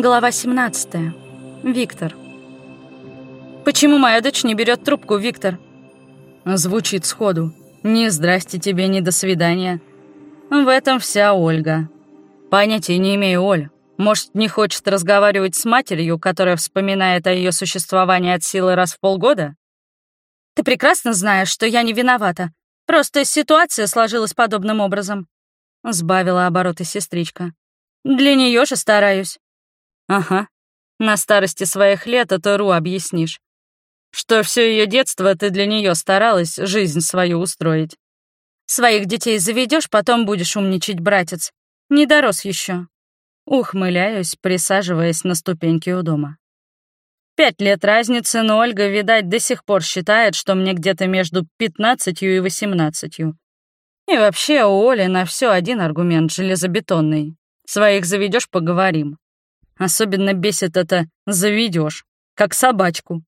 Глава 17. Виктор. «Почему моя дочь не берет трубку, Виктор?» Звучит сходу. «Ни здрасте тебе, ни до свидания». В этом вся Ольга. Понятия не имею, Оль. Может, не хочет разговаривать с матерью, которая вспоминает о ее существовании от силы раз в полгода? Ты прекрасно знаешь, что я не виновата. Просто ситуация сложилась подобным образом. Сбавила обороты сестричка. Для нее же стараюсь. Ага. На старости своих лет это Ру объяснишь. Что все ее детство ты для нее старалась жизнь свою устроить. Своих детей заведешь, потом будешь умничать, братец. Не дорос еще. Ухмыляюсь, присаживаясь на ступеньки у дома. Пять лет разницы, но Ольга, видать, до сих пор считает, что мне где-то между пятнадцатью и восемнадцатью. И вообще у Оли на все один аргумент железобетонный. Своих заведешь, поговорим. Особенно бесит это «заведешь», как собачку.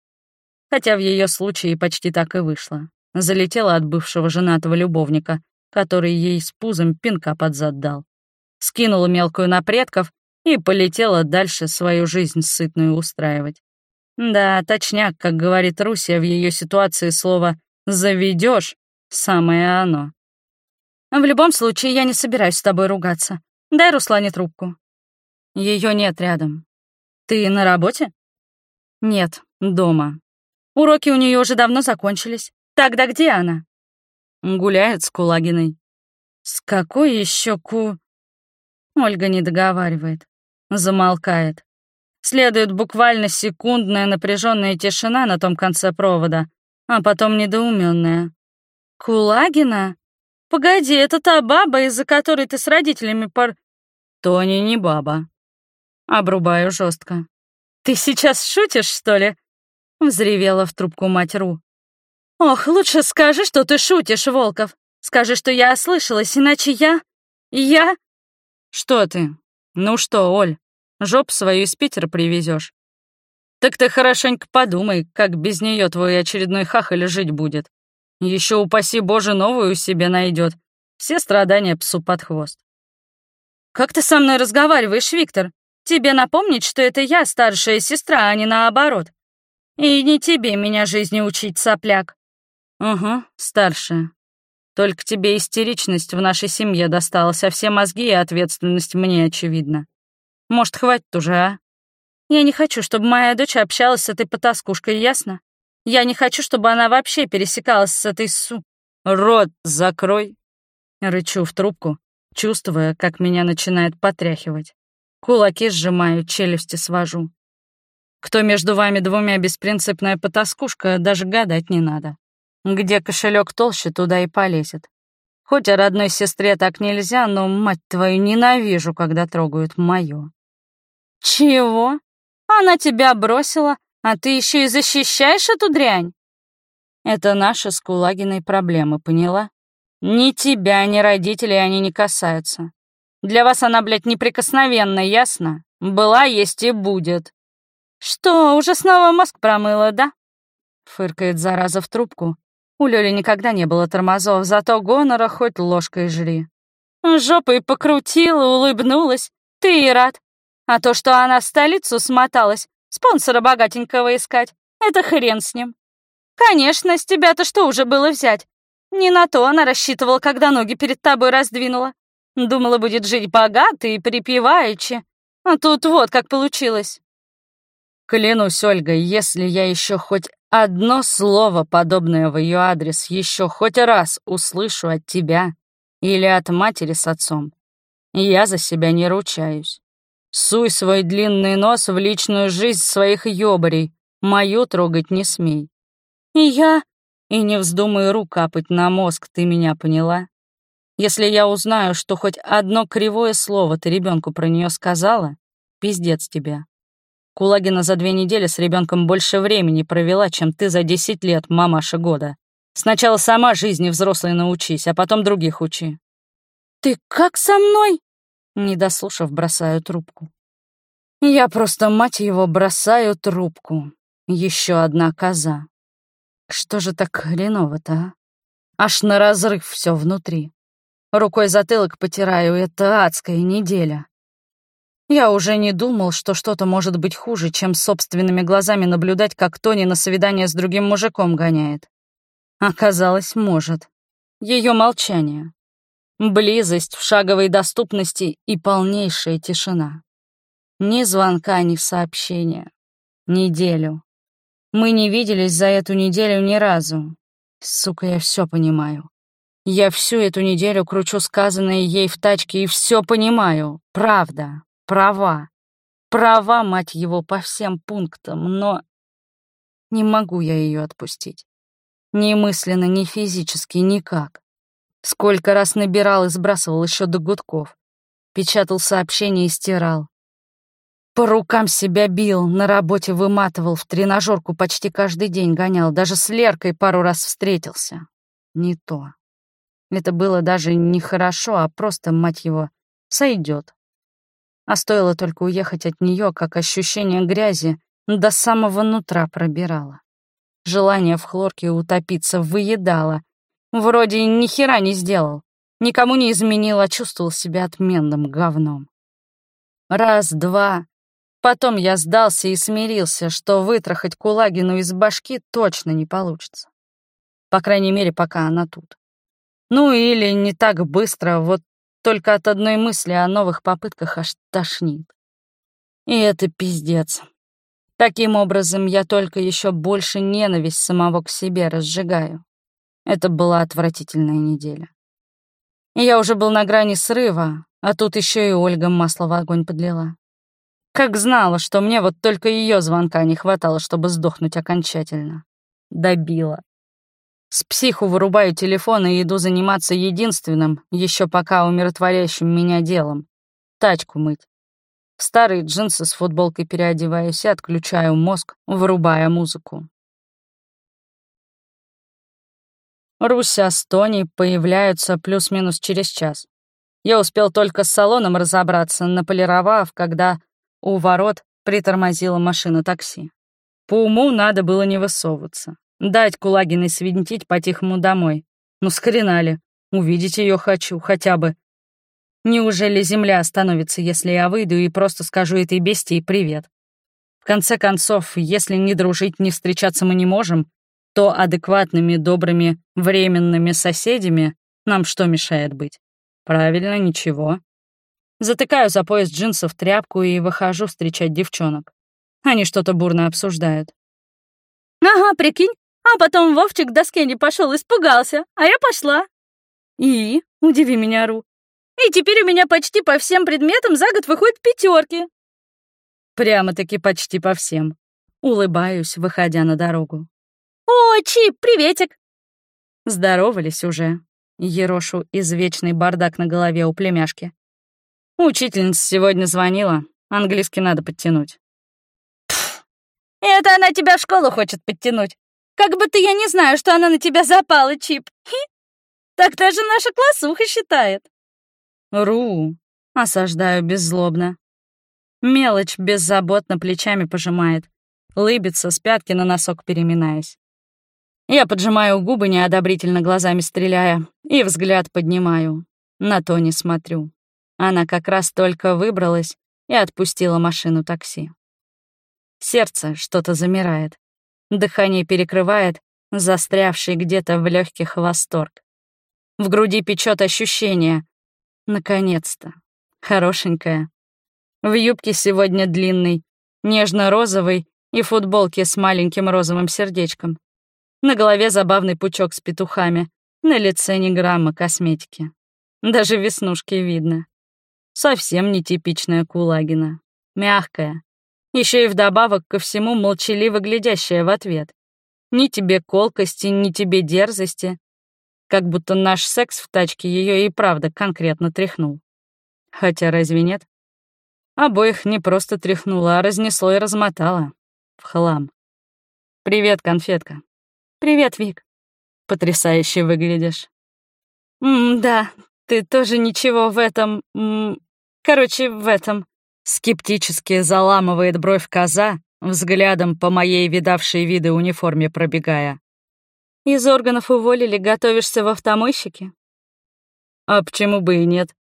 Хотя в ее случае почти так и вышло. Залетела от бывшего женатого любовника, который ей с пузом пинка под зад дал. Скинула мелкую на предков и полетела дальше свою жизнь сытную устраивать. Да, точняк, как говорит Русия в ее ситуации слово «заведешь» — самое оно. В любом случае, я не собираюсь с тобой ругаться. Дай Руслане трубку. Ее нет рядом. Ты на работе? Нет, дома. Уроки у нее уже давно закончились. Тогда где она? Гуляет с Кулагиной. С какой еще ку... Ольга не договаривает. Замолкает. Следует буквально секундная напряженная тишина на том конце провода, а потом недоуменная. Кулагина? Погоди, это та баба, из-за которой ты с родителями пор... Тони не баба. Обрубаю жестко. «Ты сейчас шутишь, что ли?» Взревела в трубку мать Ру. «Ох, лучше скажи, что ты шутишь, Волков. Скажи, что я ослышалась, иначе я... я...» «Что ты? Ну что, Оль, жоп свою из Питера привезешь? Так ты хорошенько подумай, как без нее твой очередной хахаль жить будет. Еще упаси Боже, новую себе найдет. Все страдания псу под хвост. «Как ты со мной разговариваешь, Виктор? Тебе напомнить, что это я старшая сестра, а не наоборот. И не тебе меня жизни учить, сопляк. Угу, старшая. Только тебе истеричность в нашей семье досталась, а все мозги и ответственность мне очевидно. Может, хватит уже, а? Я не хочу, чтобы моя дочь общалась с этой потаскушкой, ясно? Я не хочу, чтобы она вообще пересекалась с этой су... Рот закрой. Рычу в трубку, чувствуя, как меня начинает потряхивать. Кулаки сжимаю, челюсти свожу. Кто между вами двумя беспринципная потаскушка, даже гадать не надо. Где кошелек толще, туда и полезет. Хоть о родной сестре так нельзя, но, мать твою, ненавижу, когда трогают моё. Чего? Она тебя бросила, а ты еще и защищаешь эту дрянь? Это наши с Кулагиной проблемы, поняла? Ни тебя, ни родителей они не касаются. Для вас она, блядь, неприкосновенна, ясно? Была, есть и будет. Что, уже снова мозг промыла, да? Фыркает зараза в трубку. У Лёли никогда не было тормозов, зато гонора хоть ложкой жри. Жопой покрутила, улыбнулась. Ты и рад. А то, что она в столицу смоталась, спонсора богатенького искать, это хрен с ним. Конечно, с тебя-то что уже было взять? Не на то она рассчитывала, когда ноги перед тобой раздвинула. Думала, будет жить богато и припеваючи. А тут вот как получилось. Клянусь, Ольга, если я еще хоть одно слово подобное в ее адрес еще хоть раз услышу от тебя или от матери с отцом, я за себя не ручаюсь. Суй свой длинный нос в личную жизнь своих ёбарей, мою трогать не смей. И я... И не вздумай рук капать на мозг, ты меня поняла? Если я узнаю, что хоть одно кривое слово ты ребенку про нее сказала, пиздец тебе. Кулагина за две недели с ребенком больше времени провела, чем ты за десять лет, мамаша года. Сначала сама жизни взрослой научись, а потом других учи. Ты как со мной? Не дослушав, бросаю трубку. Я просто, мать его, бросаю трубку. Еще одна коза. Что же так хреново-то, а? Аж на разрыв все внутри. Рукой затылок потираю, это адская неделя. Я уже не думал, что что-то может быть хуже, чем собственными глазами наблюдать, как Тони на свидание с другим мужиком гоняет. Оказалось, может. Ее молчание. Близость в шаговой доступности и полнейшая тишина. Ни звонка, ни сообщения. Неделю. Мы не виделись за эту неделю ни разу. Сука, я все понимаю. Я всю эту неделю кручу сказанное ей в тачке и все понимаю. Правда права. Права, мать его, по всем пунктам, но... Не могу я ее отпустить. Ни мысленно, ни физически, никак. Сколько раз набирал и сбрасывал еще до гудков. Печатал сообщения и стирал. По рукам себя бил, на работе выматывал, в тренажерку почти каждый день гонял, даже с Леркой пару раз встретился. Не то. Это было даже не хорошо, а просто, мать его, сойдет. А стоило только уехать от нее, как ощущение грязи до самого нутра пробирало. Желание в хлорке утопиться выедало. Вроде ни хера не сделал. Никому не изменил, а чувствовал себя отменным говном. Раз, два. Потом я сдался и смирился, что вытрахать Кулагину из башки точно не получится. По крайней мере, пока она тут. Ну или не так быстро, вот только от одной мысли о новых попытках аж тошнит. И это пиздец. Таким образом, я только еще больше ненависть самого к себе разжигаю. Это была отвратительная неделя. Я уже был на грани срыва, а тут еще и Ольга масло в огонь подлила. Как знала, что мне вот только ее звонка не хватало, чтобы сдохнуть окончательно. Добила. С психу вырубаю телефон и иду заниматься единственным, еще пока умиротворяющим меня делом — тачку мыть. В старые джинсы с футболкой переодеваюсь и отключаю мозг, вырубая музыку. Руся с Тони появляются плюс-минус через час. Я успел только с салоном разобраться, наполировав, когда у ворот притормозила машина такси. По уму надо было не высовываться. Дать Кулагиной свинтить по-тихому домой. Ну, скринали. Увидеть ее хочу, хотя бы. Неужели земля остановится, если я выйду и просто скажу этой бестии привет? В конце концов, если не дружить, не встречаться мы не можем, то адекватными, добрыми, временными соседями нам что мешает быть? Правильно, ничего. Затыкаю за пояс джинсов тряпку и выхожу встречать девчонок. Они что-то бурно обсуждают. «Ага, прикинь, а потом Вовчик к доске не пошел, испугался, а я пошла. И? Удиви меня, Ру. И теперь у меня почти по всем предметам за год выходят пятерки. Прямо-таки почти по всем. Улыбаюсь, выходя на дорогу. О, Чип, приветик. Здоровались уже. Ерошу извечный бардак на голове у племяшки. Учительница сегодня звонила. Английский надо подтянуть. Пф, это она тебя в школу хочет подтянуть. Как будто я не знаю, что она на тебя запала, Чип. Хи. Так даже наша классуха считает. Ру, осаждаю беззлобно. Мелочь беззаботно плечами пожимает, лыбится, с пятки на носок переминаясь. Я поджимаю губы, неодобрительно глазами стреляя, и взгляд поднимаю. На то не смотрю. Она как раз только выбралась и отпустила машину такси. Сердце что-то замирает. Дыхание перекрывает застрявший где-то в легких восторг. В груди печет ощущение. Наконец-то. Хорошенькая. В юбке сегодня длинный, нежно-розовый и футболке с маленьким розовым сердечком. На голове забавный пучок с петухами, на лице ни грамма косметики. Даже веснушки видно. Совсем нетипичная Кулагина. Мягкая, еще и вдобавок ко всему молчаливо глядящая в ответ. Ни тебе колкости, ни тебе дерзости. Как будто наш секс в тачке ее и правда конкретно тряхнул. Хотя разве нет? Обоих не просто тряхнуло, а разнесло и размотало. В хлам. «Привет, конфетка». «Привет, Вик». «Потрясающе выглядишь». «М да, ты тоже ничего в этом... М короче, в этом...» Скептически заламывает бровь коза, взглядом по моей видавшей виды униформе пробегая. «Из органов уволили, готовишься в автомойщике?» «А почему бы и нет?»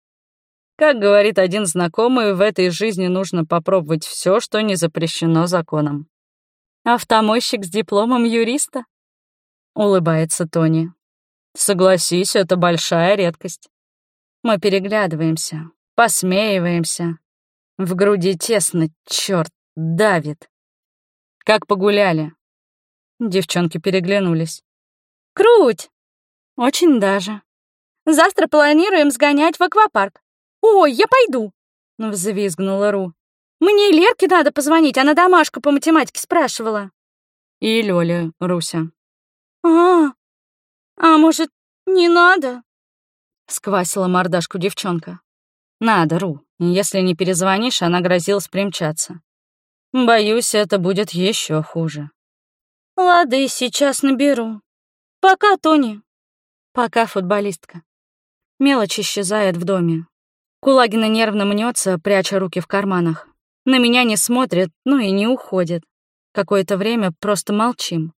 Как говорит один знакомый, в этой жизни нужно попробовать все, что не запрещено законом. Автомойщик с дипломом юриста? Улыбается Тони. Согласись, это большая редкость. Мы переглядываемся, посмеиваемся. В груди тесно, черт, давит. Как погуляли? Девчонки переглянулись. Круть! Очень даже. Завтра планируем сгонять в аквапарк. Ой, я пойду! Взвизгнула Ру. Мне Лерке надо позвонить, она домашку по математике спрашивала. И Лёля, Руся. А, а может, не надо? Сквасила мордашку девчонка. Надо, Ру. Если не перезвонишь, она грозилась примчаться. Боюсь, это будет еще хуже. Лады, сейчас наберу. Пока, Тони. Пока, футболистка. Мелочь исчезает в доме. Кулагина нервно мнется, пряча руки в карманах. На меня не смотрит, ну и не уходит. Какое-то время просто молчим.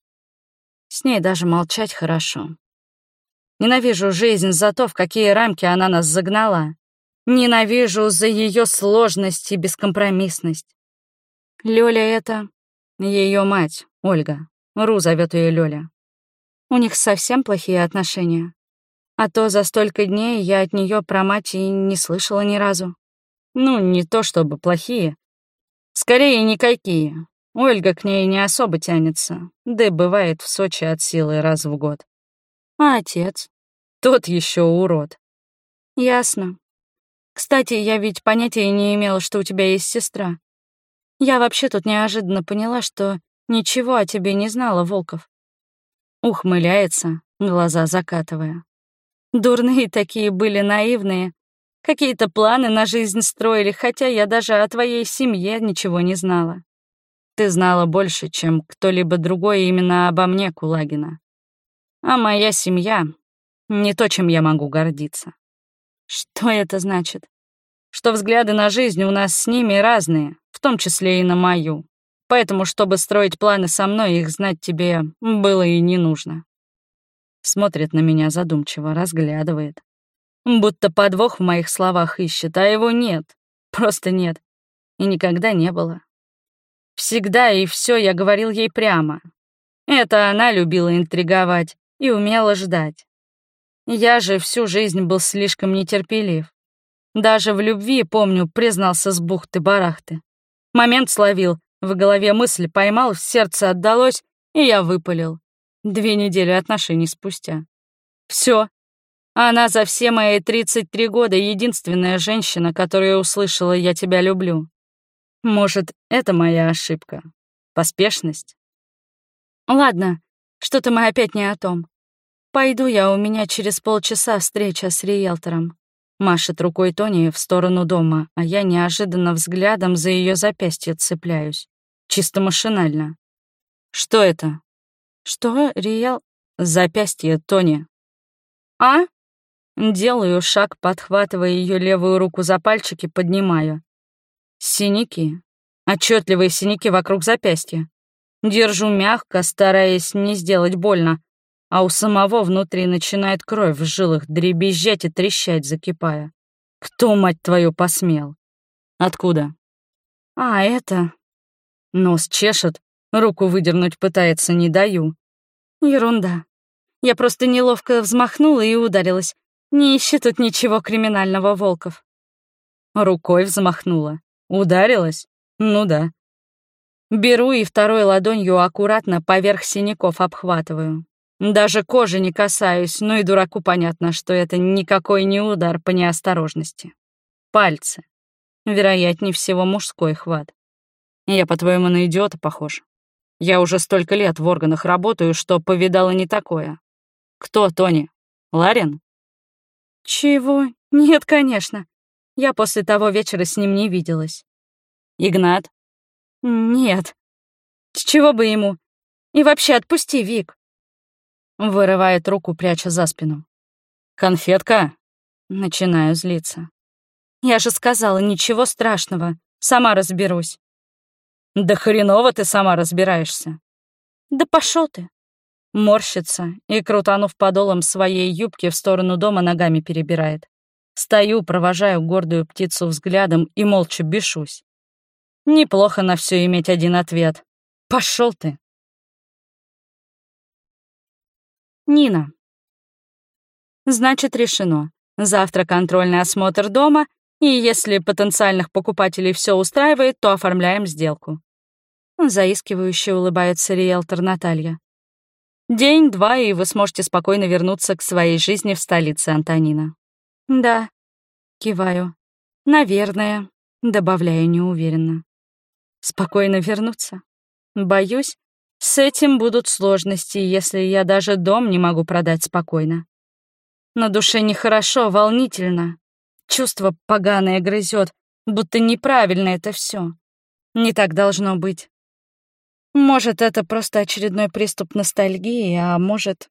С ней даже молчать хорошо. Ненавижу жизнь за то, в какие рамки она нас загнала. Ненавижу за ее сложность и бескомпромиссность. Лёля — это ее мать, Ольга. Ру зовет ее Лёля. У них совсем плохие отношения. А то за столько дней я от нее про мать и не слышала ни разу. Ну, не то чтобы плохие. Скорее, никакие. Ольга к ней не особо тянется, да и бывает в Сочи от силы раз в год. А отец? Тот еще урод. Ясно. Кстати, я ведь понятия не имела, что у тебя есть сестра. Я вообще тут неожиданно поняла, что ничего о тебе не знала, Волков. Ухмыляется, глаза закатывая. Дурные такие были, наивные. Какие-то планы на жизнь строили, хотя я даже о твоей семье ничего не знала. Ты знала больше, чем кто-либо другой именно обо мне, Кулагина. А моя семья — не то, чем я могу гордиться. Что это значит? Что взгляды на жизнь у нас с ними разные, в том числе и на мою. Поэтому, чтобы строить планы со мной, их знать тебе было и не нужно. Смотрит на меня задумчиво, разглядывает. Будто подвох в моих словах ищет, а его нет. Просто нет. И никогда не было. Всегда и все я говорил ей прямо. Это она любила интриговать и умела ждать. Я же всю жизнь был слишком нетерпелив. Даже в любви, помню, признался с бухты-барахты. Момент словил, в голове мысль поймал, в сердце отдалось, и я выпалил. Две недели отношений спустя. Все. Она за все мои 33 года единственная женщина, которая услышала «я тебя люблю». Может, это моя ошибка? Поспешность? Ладно, что-то мы опять не о том. Пойду я, у меня через полчаса встреча с риэлтором. Машет рукой Тони в сторону дома, а я неожиданно взглядом за ее запястье цепляюсь. Чисто машинально. Что это? Что, Риэл? Запястье Тони. А? Делаю шаг, подхватывая ее левую руку за пальчики, поднимаю. Синяки. Отчетливые синяки вокруг запястья. Держу мягко, стараясь не сделать больно, а у самого внутри начинает кровь в жилах дребезжать и трещать, закипая. Кто, мать твою, посмел? Откуда? А, это... Нос чешет, руку выдернуть пытается, не даю. Ерунда. Я просто неловко взмахнула и ударилась. Не ищи тут ничего криминального, Волков. Рукой взмахнула. Ударилась? Ну да. Беру и второй ладонью аккуратно поверх синяков обхватываю. Даже кожи не касаюсь, ну и дураку понятно, что это никакой не удар по неосторожности. Пальцы. Вероятнее всего, мужской хват. Я, по-твоему, на идиота похож? Я уже столько лет в органах работаю, что повидала не такое. Кто Тони? Ларин? Чего? Нет, конечно. Я после того вечера с ним не виделась. Игнат? Нет. С чего бы ему? И вообще отпусти, Вик. Вырывает руку, пряча за спину. Конфетка? Начинаю злиться. Я же сказала, ничего страшного. Сама разберусь. Да хреново ты сама разбираешься. Да пошел ты. Морщится и, крутанув подолом своей юбки, в сторону дома ногами перебирает. Стою, провожаю гордую птицу взглядом и молча бешусь. Неплохо на все иметь один ответ. Пошел ты. Нина. Значит, решено. Завтра контрольный осмотр дома, и если потенциальных покупателей все устраивает, то оформляем сделку. Заискивающе улыбается риэлтор Наталья. День-два, и вы сможете спокойно вернуться к своей жизни в столице, Антонина. Да, киваю. Наверное, добавляю неуверенно. Спокойно вернуться? Боюсь, с этим будут сложности, если я даже дом не могу продать спокойно. На душе нехорошо, волнительно. Чувство поганое грызет, будто неправильно это все. Не так должно быть. Может, это просто очередной приступ ностальгии, а может...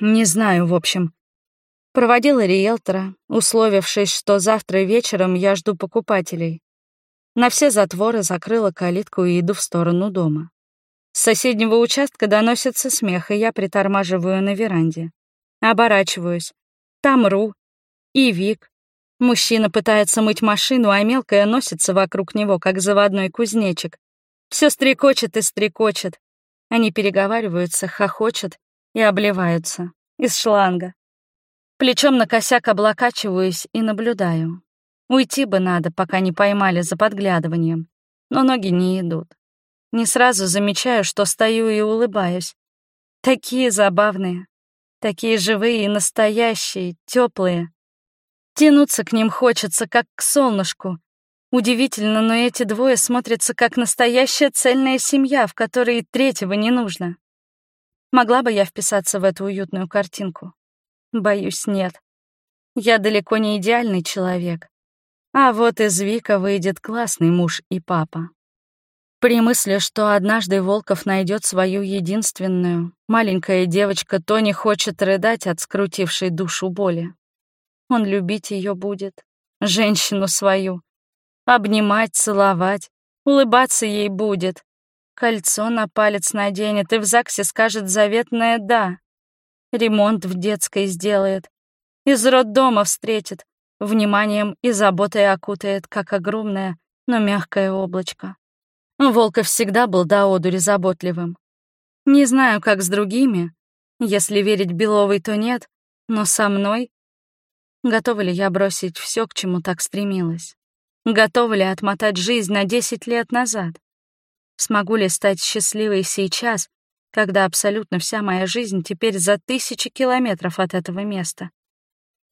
Не знаю, в общем. Проводила риэлтора, условившись, что завтра вечером я жду покупателей. На все затворы закрыла калитку и иду в сторону дома. С соседнего участка доносится смех, и я притормаживаю на веранде. Оборачиваюсь. Там Ру и Вик. Мужчина пытается мыть машину, а мелкая носится вокруг него, как заводной кузнечик. Все стрекочет и стрекочет. Они переговариваются, хохочут и обливаются. Из шланга. Плечом на косяк облокачиваюсь и наблюдаю. Уйти бы надо, пока не поймали за подглядыванием. Но ноги не идут. Не сразу замечаю, что стою и улыбаюсь. Такие забавные, такие живые и настоящие, теплые. Тянуться к ним хочется, как к солнышку. Удивительно, но эти двое смотрятся как настоящая цельная семья, в которой третьего не нужно. Могла бы я вписаться в эту уютную картинку? Боюсь, нет. Я далеко не идеальный человек. А вот из Вика выйдет классный муж и папа. При мысли, что однажды Волков найдет свою единственную, маленькая девочка Тони хочет рыдать от скрутившей душу боли. Он любить ее будет, женщину свою, обнимать, целовать, улыбаться ей будет, кольцо на палец наденет и в ЗАГСе скажет заветное «да» ремонт в детской сделает, из роддома встретит, вниманием и заботой окутает, как огромное, но мягкое облачко. Волков всегда был до одури заботливым. Не знаю, как с другими. Если верить Беловой, то нет, но со мной... Готова ли я бросить все, к чему так стремилась? Готова ли отмотать жизнь на 10 лет назад? Смогу ли стать счастливой сейчас, когда абсолютно вся моя жизнь теперь за тысячи километров от этого места.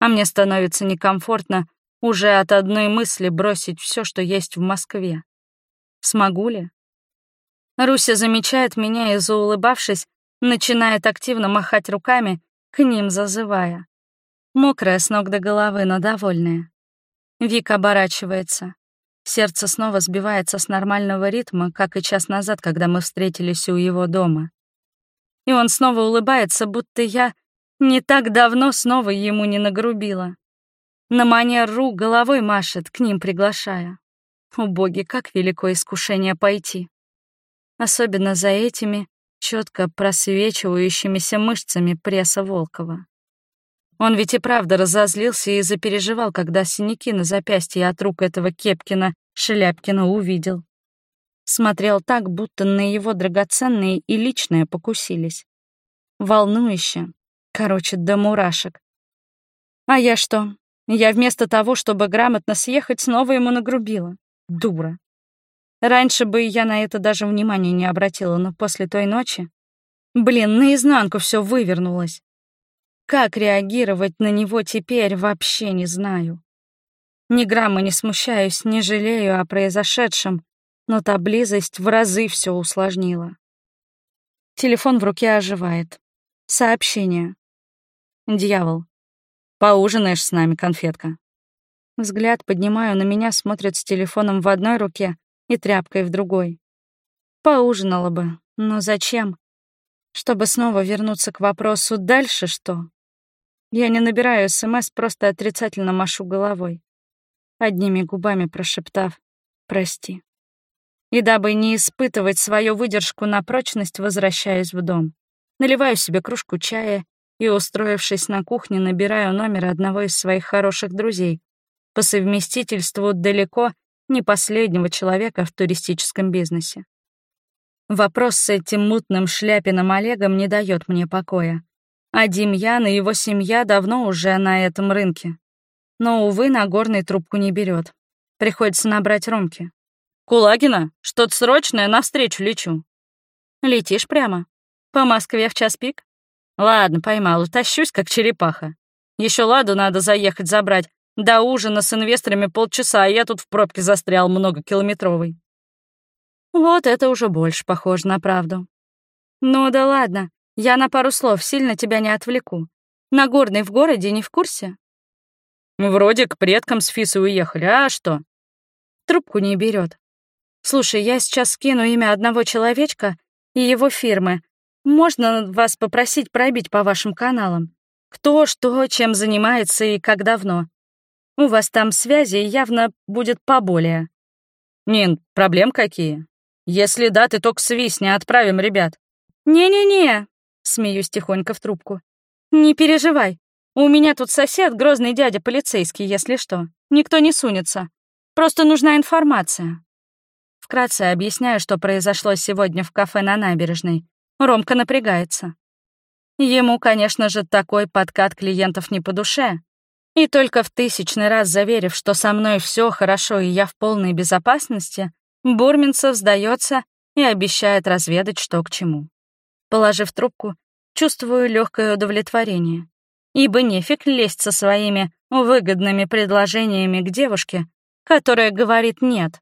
А мне становится некомфортно уже от одной мысли бросить все, что есть в Москве. Смогу ли? Руся замечает меня и, заулыбавшись, начинает активно махать руками, к ним зазывая. Мокрая с ног до головы, но довольная. Вик оборачивается. Сердце снова сбивается с нормального ритма, как и час назад, когда мы встретились у его дома и он снова улыбается, будто я не так давно снова ему не нагрубила. На манер Ру головой машет, к ним приглашая. О боги, как велико искушение пойти. Особенно за этими четко просвечивающимися мышцами пресса Волкова. Он ведь и правда разозлился и запереживал, когда синяки на запястье от рук этого Кепкина Шеляпкина увидел. Смотрел так, будто на его драгоценные и личное покусились. Волнующе. Короче, до мурашек. А я что? Я вместо того, чтобы грамотно съехать, снова ему нагрубила. Дура. Раньше бы я на это даже внимания не обратила, но после той ночи... Блин, наизнанку все вывернулось. Как реагировать на него теперь, вообще не знаю. Ни грамма не смущаюсь, не жалею о произошедшем, но та близость в разы все усложнила. Телефон в руке оживает. Сообщение. Дьявол. Поужинаешь с нами, конфетка. Взгляд поднимаю, на меня смотрят с телефоном в одной руке и тряпкой в другой. Поужинала бы, но зачем? Чтобы снова вернуться к вопросу «дальше что?» Я не набираю СМС, просто отрицательно машу головой, одними губами прошептав «прости». И дабы не испытывать свою выдержку на прочность, возвращаюсь в дом. Наливаю себе кружку чая и, устроившись на кухне, набираю номер одного из своих хороших друзей, по совместительству далеко не последнего человека в туристическом бизнесе. Вопрос с этим мутным шляпиным Олегом не дает мне покоя. А Демьян и его семья давно уже на этом рынке. Но, увы, Нагорный трубку не берет. Приходится набрать Ромки. «Кулагина, что-то срочное, навстречу лечу». «Летишь прямо? По Москве в час пик?» «Ладно, поймал, тащусь, как черепаха. Еще Ладу надо заехать забрать. До ужина с инвесторами полчаса, а я тут в пробке застрял многокилометровый». Вот это уже больше похоже на правду. Ну да ладно, я на пару слов сильно тебя не отвлеку. Нагорный в городе не в курсе? Вроде к предкам с Фисой уехали, а что? Трубку не берет. Слушай, я сейчас скину имя одного человечка и его фирмы. Можно вас попросить пробить по вашим каналам? Кто, что, чем занимается и как давно? У вас там связи явно будет поболее. Нин, проблем какие? Если да, ты только свистни, отправим ребят. Не-не-не, Смеюсь тихонько в трубку. «Не переживай. У меня тут сосед, грозный дядя полицейский, если что. Никто не сунется. Просто нужна информация». Вкратце объясняю, что произошло сегодня в кафе на набережной. Ромка напрягается. Ему, конечно же, такой подкат клиентов не по душе. И только в тысячный раз заверив, что со мной все хорошо и я в полной безопасности, Бурминцев сдается и обещает разведать, что к чему. Положив трубку, чувствую легкое удовлетворение. Ибо нефиг лезть со своими выгодными предложениями к девушке, которая говорит «нет».